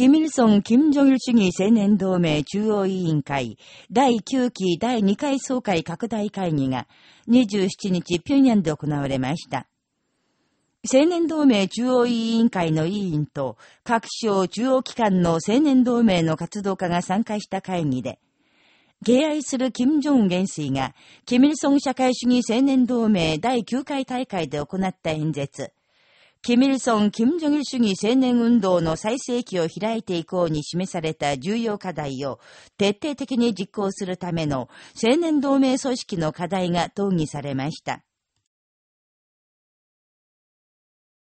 キミルソン・キム・ジョギル主義青年同盟中央委員会第9期第2回総会拡大会議が27日平壌で行われました。青年同盟中央委員会の委員と各省中央機関の青年同盟の活動家が参加した会議で、敬愛する金正恩元帥が、キミルソン社会主義青年同盟第9回大会で行った演説、キミルソン・キム・ジョギル主義青年運動の最盛期を開いていこうに示された重要課題を徹底的に実行するための青年同盟組織の課題が討議されました。